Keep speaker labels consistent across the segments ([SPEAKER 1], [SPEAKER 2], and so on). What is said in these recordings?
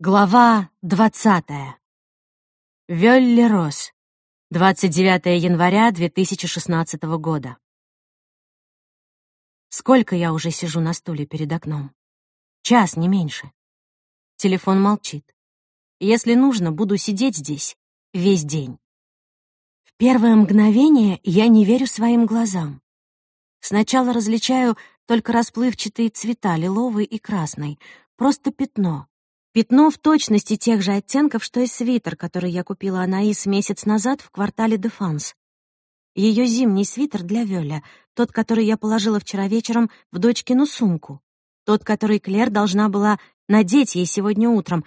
[SPEAKER 1] Глава двадцатая. Вёлли Рос. 29 января 2016 года. Сколько я уже сижу на стуле перед окном? Час, не меньше. Телефон молчит. Если нужно, буду сидеть здесь весь день. В первое мгновение я не верю своим глазам. Сначала различаю только расплывчатые цвета, лиловый и красный, просто пятно, Пятно в точности тех же оттенков, что и свитер, который я купила Анаис месяц назад в квартале Дефанс. Ее зимний свитер для Вёля, тот, который я положила вчера вечером в дочкину сумку, тот, который Клер должна была надеть ей сегодня утром.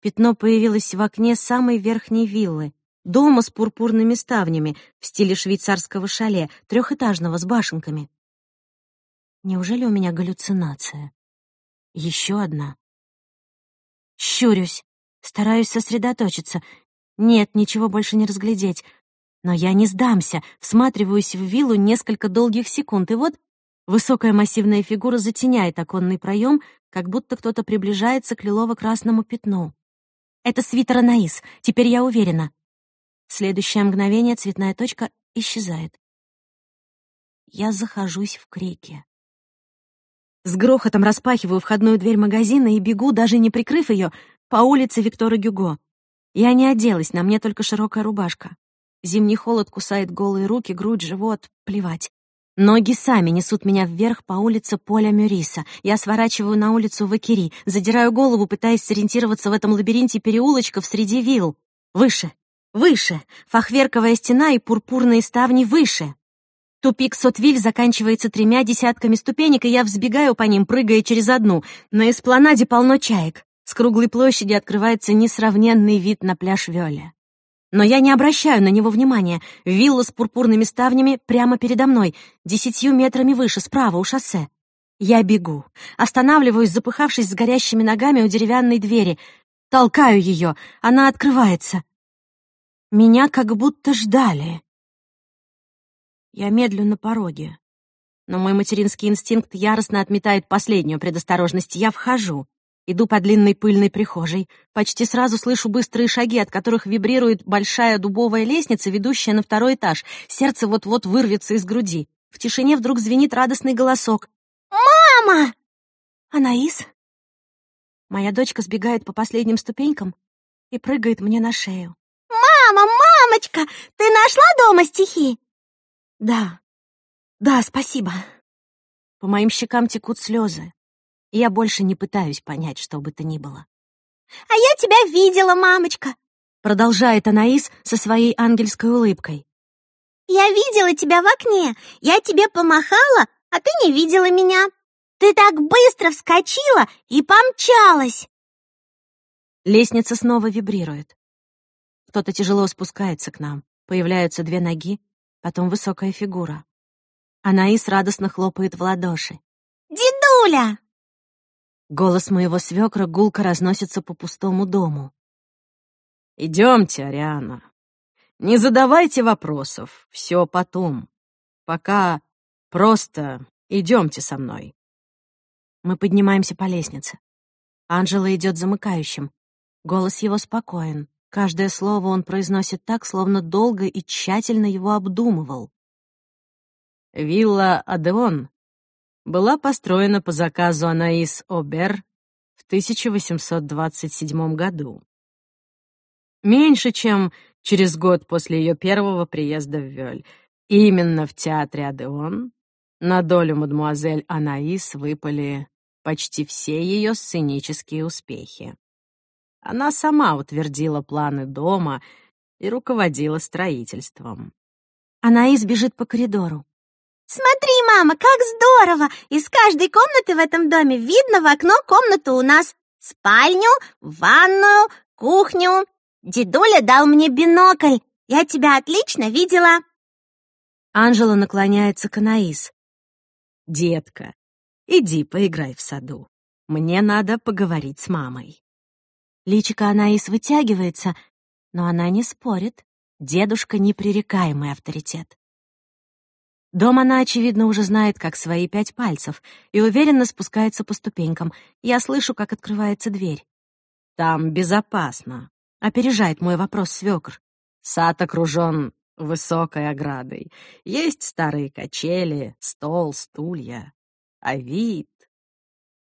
[SPEAKER 1] Пятно появилось в окне самой верхней виллы, дома с пурпурными ставнями в стиле швейцарского шале, трехэтажного с башенками. Неужели у меня галлюцинация? Еще одна. Щурюсь, стараюсь сосредоточиться. Нет, ничего больше не разглядеть. Но я не сдамся, всматриваюсь в виллу несколько долгих секунд, и вот высокая массивная фигура затеняет оконный проем, как будто кто-то приближается к лилово-красному пятну. Это свитер Анаис, теперь я уверена. В следующее мгновение цветная точка исчезает. Я захожусь в крике. С грохотом распахиваю входную дверь магазина и бегу, даже не прикрыв ее, по улице Виктора Гюго. Я не оделась, на мне только широкая рубашка. Зимний холод кусает голые руки, грудь, живот, плевать. Ноги сами несут меня вверх по улице Поля Мюриса. Я сворачиваю на улицу Вакири, задираю голову, пытаясь сориентироваться в этом лабиринте переулочков среди вилл. Выше, выше, фахверковая стена и пурпурные ставни выше. Тупик Сотвиль заканчивается тремя десятками ступенек, и я взбегаю по ним, прыгая через одну. На эспланаде полно чаек. С круглой площади открывается несравненный вид на пляж Вёля. Но я не обращаю на него внимания. Вилла с пурпурными ставнями прямо передо мной, десятью метрами выше, справа, у шоссе. Я бегу, останавливаюсь, запыхавшись с горящими ногами у деревянной двери. Толкаю ее, она открывается. Меня как будто ждали. Я медлю на пороге. Но мой материнский инстинкт яростно отметает последнюю предосторожность. Я вхожу. Иду по длинной пыльной прихожей. Почти сразу слышу быстрые шаги, от которых вибрирует большая дубовая лестница, ведущая на второй этаж. Сердце вот-вот вырвется из груди. В тишине вдруг звенит радостный голосок. «Мама!» «Анаис?» Моя дочка сбегает по последним ступенькам и прыгает мне на шею.
[SPEAKER 2] «Мама, мамочка, ты нашла дома стихи?»
[SPEAKER 1] Да, да, спасибо. По моим щекам текут слезы. И я больше не пытаюсь понять, что бы то ни было.
[SPEAKER 2] «А я тебя видела, мамочка!»
[SPEAKER 1] Продолжает Анаис со своей ангельской улыбкой.
[SPEAKER 2] «Я видела тебя в окне. Я тебе помахала, а ты не видела меня. Ты так быстро вскочила и помчалась!»
[SPEAKER 1] Лестница снова вибрирует. Кто-то тяжело спускается к нам. Появляются две ноги, потом высокая фигура. Анаис радостно хлопает в ладоши.
[SPEAKER 2] «Дедуля!»
[SPEAKER 1] Голос моего свекра гулко разносится по пустому дому. «Идемте, Ариана. Не задавайте вопросов, все потом. Пока просто идемте со мной». Мы поднимаемся по лестнице. Анжела идет замыкающим. Голос его спокоен. Каждое слово он произносит так, словно долго и тщательно его обдумывал. Вилла Адеон была построена по заказу Анаис Обер в 1827 году. Меньше чем через год после ее первого приезда в Вёль. Именно в театре Адеон на долю мадмуазель Анаис выпали почти все ее сценические успехи. Она сама утвердила планы дома и руководила строительством. Она избежит по коридору.
[SPEAKER 2] «Смотри, мама, как здорово! Из каждой комнаты в этом доме видно в окно комнату у нас. Спальню, ванную, кухню. Дедуля дал мне бинокль. Я тебя отлично видела».
[SPEAKER 1] Анжела наклоняется к Анаис. «Детка, иди поиграй в саду. Мне надо поговорить с мамой». Личико Анаис вытягивается, но она не спорит. Дедушка — непререкаемый авторитет. Дом она, очевидно, уже знает, как свои пять пальцев, и уверенно спускается по ступенькам. Я слышу, как открывается дверь. Там безопасно. Опережает мой вопрос свекр. Сад окружен высокой оградой. Есть старые качели, стол, стулья. А вид...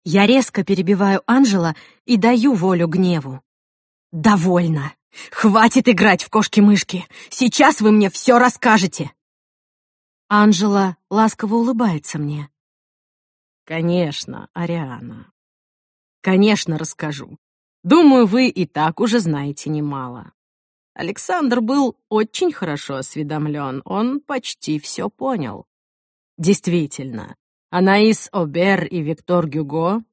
[SPEAKER 1] Я резко перебиваю Анжела и даю волю гневу. «Довольно! Хватит играть в кошки-мышки! Сейчас вы мне все расскажете!» Анжела ласково улыбается мне. «Конечно, Ариана. Конечно, расскажу. Думаю, вы и так уже знаете немало. Александр был очень хорошо осведомлен, он почти все понял. Действительно, Анаис Обер и Виктор Гюго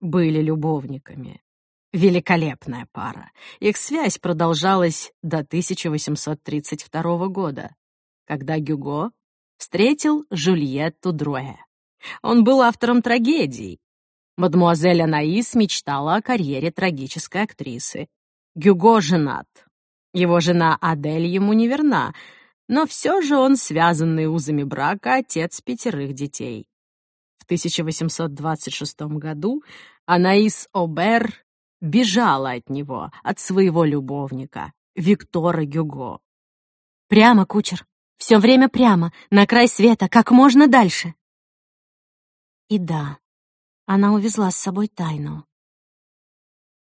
[SPEAKER 1] были любовниками. Великолепная пара. Их связь продолжалась до 1832 года, когда Гюго встретил Жюльетту Друэ. Он был автором трагедий. Мадмуазель Анаис мечтала о карьере трагической актрисы. Гюго женат. Его жена Адель ему не верна, но все же он связанный узами брака отец пятерых детей. В 1826 году Анаис Обер бежала от него, от своего любовника, Виктора Гюго. «Прямо, кучер, все время прямо, на край света, как можно дальше». И да, она увезла с собой тайну.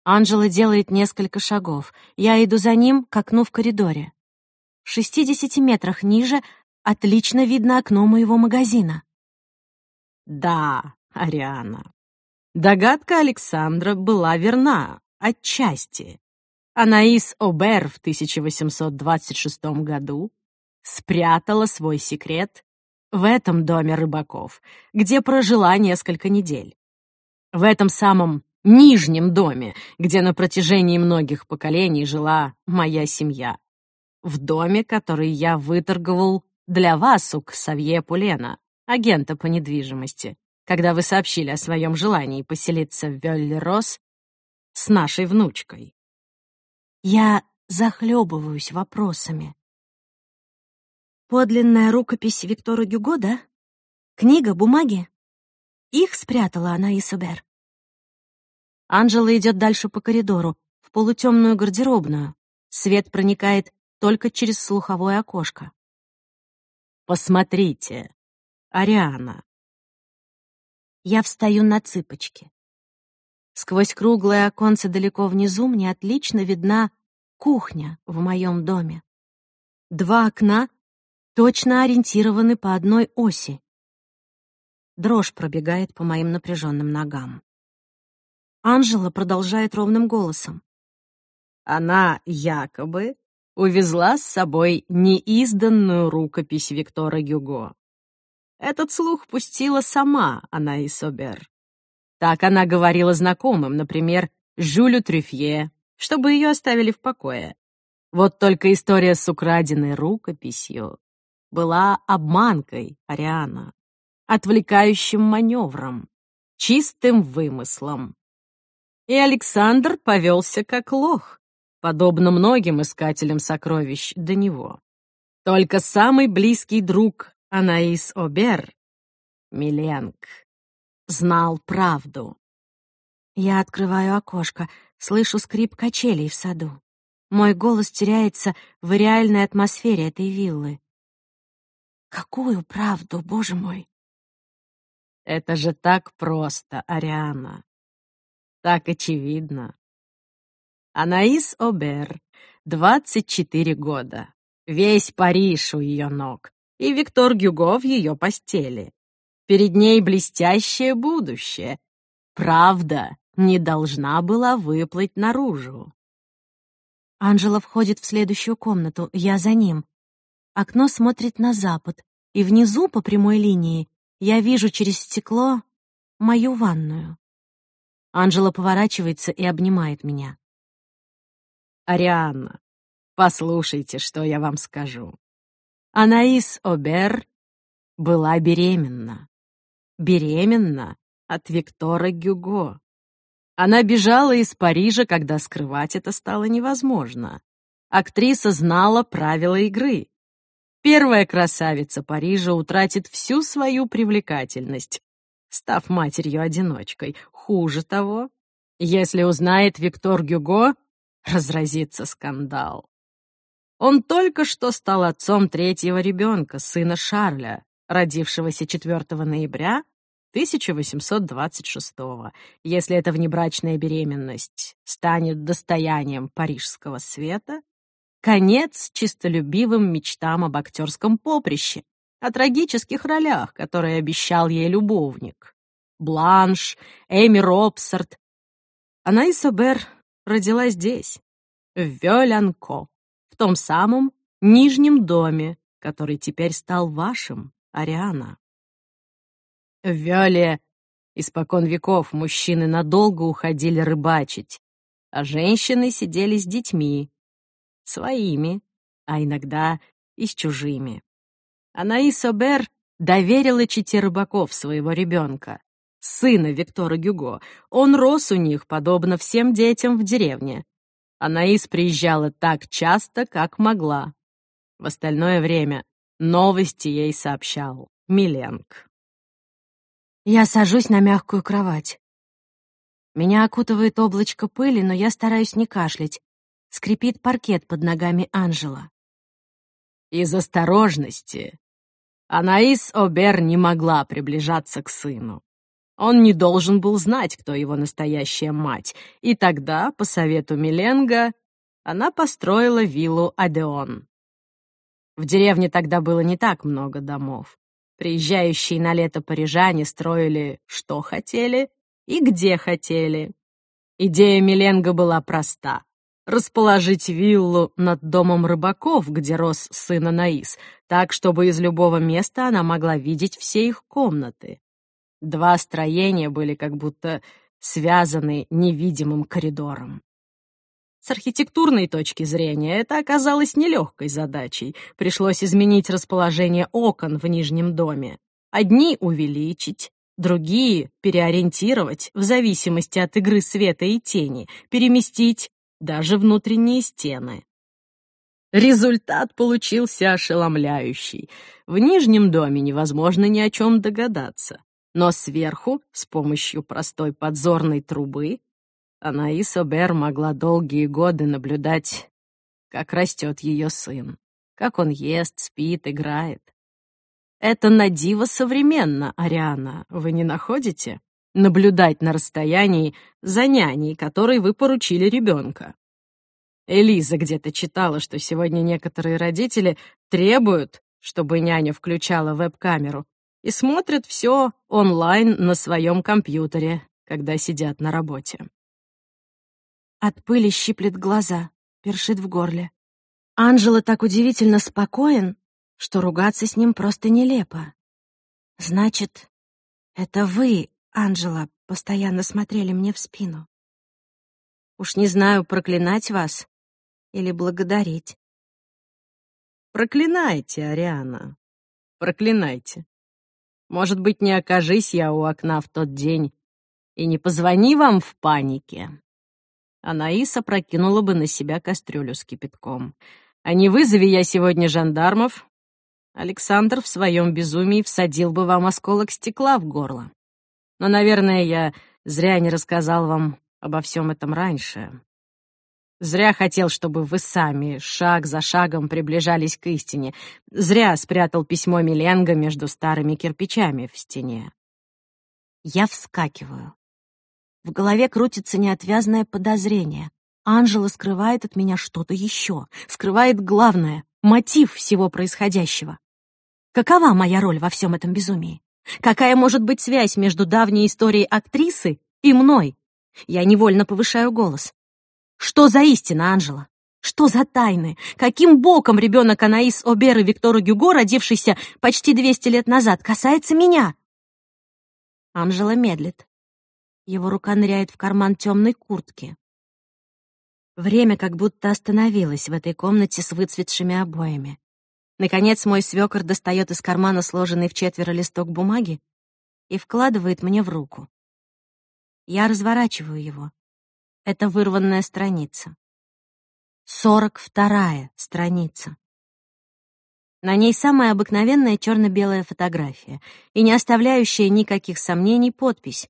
[SPEAKER 1] Анжела делает несколько шагов. Я иду за ним к окну в коридоре. В 60 метрах ниже отлично видно окно моего магазина. Да, Ариана. Догадка Александра была верна, отчасти. Анаис Обер в 1826 году спрятала свой секрет в этом доме рыбаков, где прожила несколько недель. В этом самом нижнем доме, где на протяжении многих поколений жила моя семья. В доме, который я выторговал для вас у Ксавье Пулена, агента по недвижимости, когда вы сообщили о своем желании поселиться в Вёлле-Рос с нашей внучкой. Я захлебываюсь вопросами. Подлинная рукопись Виктора Гюго, да? Книга, бумаги? Их спрятала она и Субер. Анжела идет дальше по коридору, в полутемную гардеробную. Свет проникает только через слуховое окошко. «Посмотрите, Ариана!» Я встаю на цыпочки. Сквозь круглое оконце далеко внизу мне отлично видна кухня в моем доме. Два окна точно ориентированы по одной оси. Дрожь пробегает по моим напряженным ногам. Анжела продолжает ровным голосом. Она якобы увезла с собой неизданную рукопись Виктора Гюго. Этот слух пустила сама она и Собер. Так она говорила знакомым, например, Жюлю Трюфье, чтобы ее оставили в покое. Вот только история с украденной рукописью была обманкой Ариана, отвлекающим маневром, чистым вымыслом. И Александр повелся как лох, подобно многим искателям сокровищ до него. Только самый близкий друг Анаис Обер, Миленк, знал правду. Я открываю окошко, слышу скрип качелей в саду. Мой голос теряется в реальной атмосфере этой виллы. Какую правду, боже мой? Это же так просто, Ариана так очевидно. Анаис Обер, 24 года. Весь Париж у ее ног. И Виктор Гюго в ее постели. Перед ней блестящее будущее. Правда не должна была выплыть наружу. Анжела входит в следующую комнату, я за ним. Окно смотрит на запад, и внизу по прямой линии я вижу через стекло мою ванную. Анжела поворачивается и обнимает меня. «Арианна, послушайте, что я вам скажу. Анаис Обер была беременна. Беременна от Виктора Гюго. Она бежала из Парижа, когда скрывать это стало невозможно. Актриса знала правила игры. Первая красавица Парижа утратит всю свою привлекательность, став матерью-одиночкой. Хуже того,
[SPEAKER 3] Если узнает Виктор Гюго, разразится скандал. Он только что стал отцом третьего ребенка, сына Шарля, родившегося 4 ноября 1826 -го. Если эта внебрачная беременность станет достоянием парижского света, конец чистолюбивым мечтам об актерском поприще, о трагических ролях, которые обещал ей любовник. Бланш, Эми Робсарт. Анаис Обер родилась здесь, в Вёлянко, том самом нижнем доме, который теперь стал вашим, Ариана. В Вёле испокон веков мужчины надолго уходили рыбачить, а женщины сидели с детьми, своими, а иногда и с чужими. Анаис Обер доверила чете рыбаков своего ребенка, сына Виктора Гюго. Он рос у них, подобно всем детям в деревне. Анаис приезжала так часто, как могла. В остальное время новости ей сообщал Миленк.
[SPEAKER 1] Я сажусь на мягкую кровать. Меня окутывает облачко пыли, но я стараюсь не кашлять. Скрипит паркет под ногами Анжела.
[SPEAKER 3] Из осторожности Анаис Обер не могла приближаться к сыну. Он не должен был знать, кто его настоящая мать, и тогда, по совету Миленга, она построила виллу Адеон. В деревне тогда было не так много домов. Приезжающие на лето парижане строили что хотели и где хотели. Идея Миленга была проста — расположить виллу над домом рыбаков, где рос сын Анаис, так, чтобы из любого места она могла видеть все их комнаты. Два строения были как будто связаны невидимым коридором. С архитектурной точки зрения это оказалось нелегкой задачей. Пришлось изменить расположение окон в нижнем доме. Одни увеличить, другие переориентировать в зависимости от игры света и тени, переместить даже внутренние стены. Результат получился ошеломляющий. В нижнем доме невозможно ни о чем догадаться. Но сверху, с помощью простой подзорной трубы, Анаис Обер могла долгие годы наблюдать, как растет ее сын, как он ест, спит, играет. Это на диво современно, Ариана, вы не находите? Наблюдать на расстоянии за няней, которой вы поручили ребенка. Элиза где-то читала, что сегодня некоторые родители требуют, чтобы няня включала веб-камеру, и смотрят все онлайн на своем компьютере, когда сидят на работе.
[SPEAKER 1] От пыли щиплет глаза, першит в горле. Анжела так удивительно спокоен, что ругаться с ним просто нелепо. Значит, это вы, Анжела, постоянно смотрели мне в спину. Уж не знаю, проклинать вас или благодарить.
[SPEAKER 3] Проклинайте, Ариана, проклинайте. Может быть, не окажись я у окна в тот день и не позвони вам в панике. Анаиса прокинула бы на себя кастрюлю с кипятком. А не вызови я сегодня жандармов, Александр в своем безумии всадил бы вам осколок стекла в горло. Но, наверное, я зря не рассказал вам обо всем этом раньше. Зря хотел, чтобы вы сами шаг за шагом приближались к истине. Зря спрятал письмо Миленга между старыми кирпичами в стене.
[SPEAKER 1] Я вскакиваю. В голове крутится неотвязное подозрение. Анжела скрывает от меня что-то еще. Скрывает главное — мотив всего происходящего. Какова моя роль во всем этом безумии? Какая может быть связь между давней историей актрисы и мной? Я невольно повышаю голос. Что за истина, Анжела? Что за тайны? Каким боком ребенок Анаис Обер и Виктора Гюго, родившийся почти 200 лет назад, касается меня? Анжела медлит. Его рука ныряет в карман темной куртки. Время как будто остановилось в этой комнате с выцветшими обоями. Наконец мой свёкор достает из кармана сложенный в четверо листок бумаги и вкладывает мне в руку. Я разворачиваю его. Это вырванная страница. Сорок вторая страница. На ней самая обыкновенная черно-белая фотография и не оставляющая никаких сомнений подпись.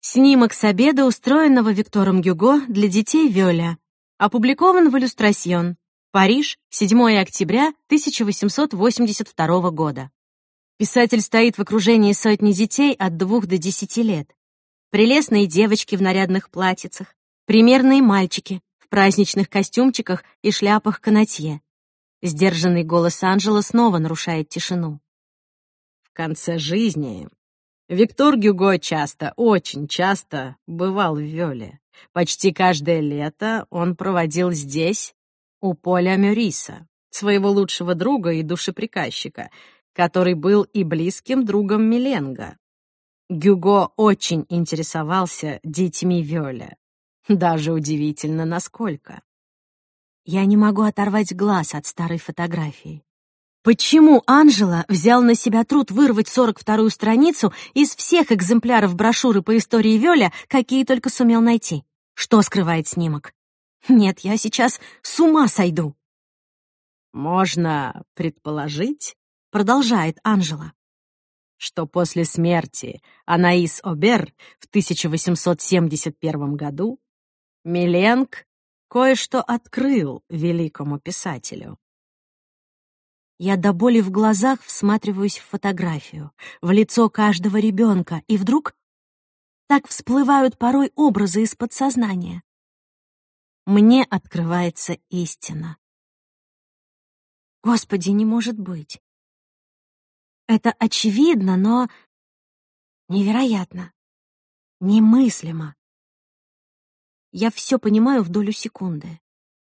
[SPEAKER 1] Снимок с обеда, устроенного Виктором Гюго для детей Вёля. Опубликован в «Иллюстрасьон». Париж, 7 октября 1882 года. Писатель стоит в окружении сотни детей от двух до десяти лет. Прелестные девочки в нарядных платьицах, примерные мальчики в праздничных костюмчиках и шляпах канатье. Сдержанный голос Анжела снова нарушает тишину.
[SPEAKER 3] В конце жизни Виктор Гюго часто, очень часто бывал в Вёле. Почти каждое лето он проводил здесь, у Поля Мюриса, своего лучшего друга и душеприказчика, который был и близким другом Миленга. Гюго очень интересовался детьми Вёля. Даже удивительно, насколько.
[SPEAKER 1] Я не могу оторвать глаз от старой фотографии. Почему Анжела взял на себя труд вырвать 42-ю страницу из всех экземпляров брошюры по истории Вёля, какие только сумел найти? Что скрывает снимок? Нет, я сейчас с ума сойду.
[SPEAKER 3] Можно предположить,
[SPEAKER 1] продолжает Анжела,
[SPEAKER 3] что после смерти Анаис Обер в 1871 году Миленг кое-что открыл великому писателю.
[SPEAKER 1] Я до боли в глазах всматриваюсь в фотографию, в лицо каждого ребенка, и вдруг так всплывают порой образы из подсознания. Мне открывается истина. Господи, не может быть. Это очевидно, но невероятно, немыслимо. Я все понимаю в долю секунды.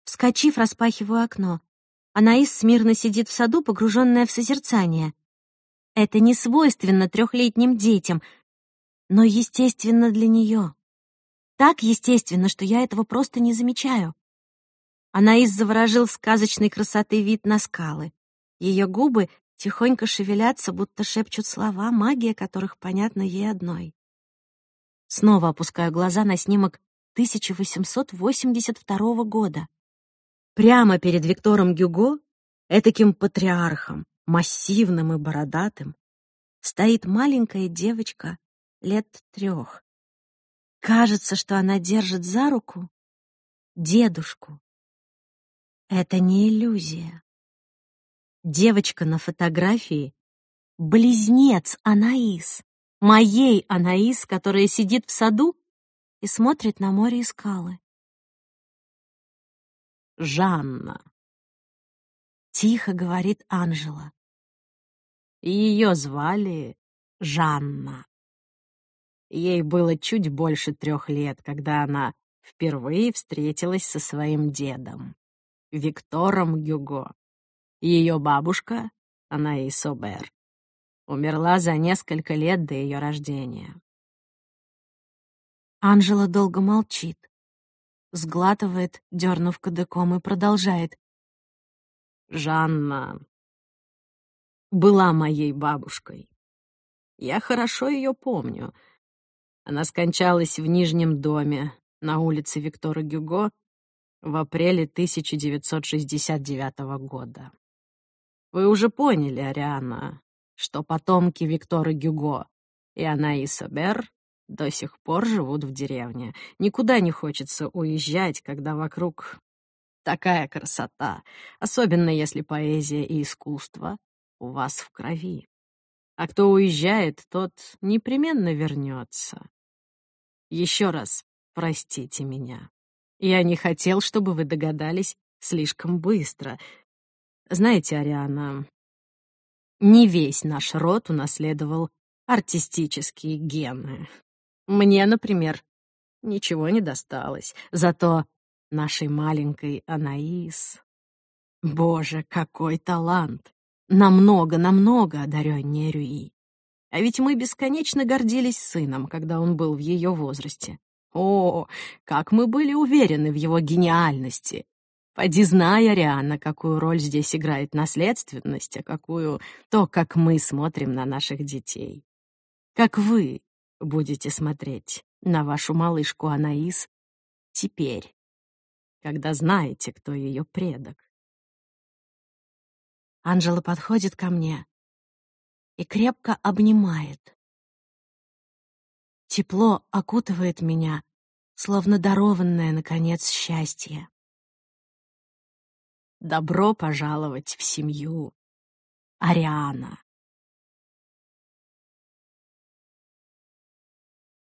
[SPEAKER 1] Вскочив, распахиваю окно. Анаис смирно сидит в саду, погруженная в созерцание. Это не свойственно трехлетним детям, но естественно для нее. Так естественно, что я этого просто не замечаю. Анаис заворожил сказочной красоты вид на скалы. Ее губы тихонько шевелятся, будто шепчут слова, магия которых понятна ей одной. Снова опускаю глаза на снимок 1882 года. Прямо перед Виктором Гюго, этаким патриархом, массивным и бородатым, стоит маленькая девочка лет трех. Кажется, что она держит за руку дедушку. Это не иллюзия. Девочка на фотографии — близнец Анаис, моей Анаис, которая сидит в саду и смотрит на море и скалы.
[SPEAKER 3] Жанна.
[SPEAKER 1] Тихо говорит Анжела.
[SPEAKER 3] Ее звали Жанна. Ей было чуть больше трех лет, когда она впервые встретилась со своим дедом, Виктором Гюго. Ее бабушка, она Собер, умерла за несколько лет до ее рождения.
[SPEAKER 1] Анжела долго молчит сглатывает, дернув кадыком, и продолжает.
[SPEAKER 3] «Жанна была моей бабушкой. Я хорошо ее помню. Она скончалась в Нижнем доме на улице Виктора Гюго в апреле 1969 года. Вы уже поняли, Ариана, что потомки Виктора Гюго и Анаиса Бер до сих пор живут в деревне. Никуда не хочется уезжать, когда вокруг такая красота, особенно если поэзия и искусство у вас в крови. А кто уезжает, тот непременно вернется. Еще раз простите меня. Я не хотел, чтобы вы догадались слишком быстро. Знаете, Ариана, не весь наш род унаследовал артистические гены. Мне, например, ничего не досталось. Зато нашей маленькой Анаис... Боже, какой талант! Намного, намного одареннее Рюи. А ведь мы бесконечно гордились сыном, когда он был в ее возрасте. О, как мы были уверены в его гениальности! Поди знай, Ариана, какую роль здесь играет наследственность, а какую то, как мы смотрим на наших детей. Как вы будете смотреть на вашу малышку Анаис теперь, когда знаете, кто ее предок. Анжела подходит ко мне и крепко обнимает.
[SPEAKER 1] Тепло окутывает меня, словно дарованное, наконец, счастье.
[SPEAKER 3] Добро пожаловать в семью, Ариана.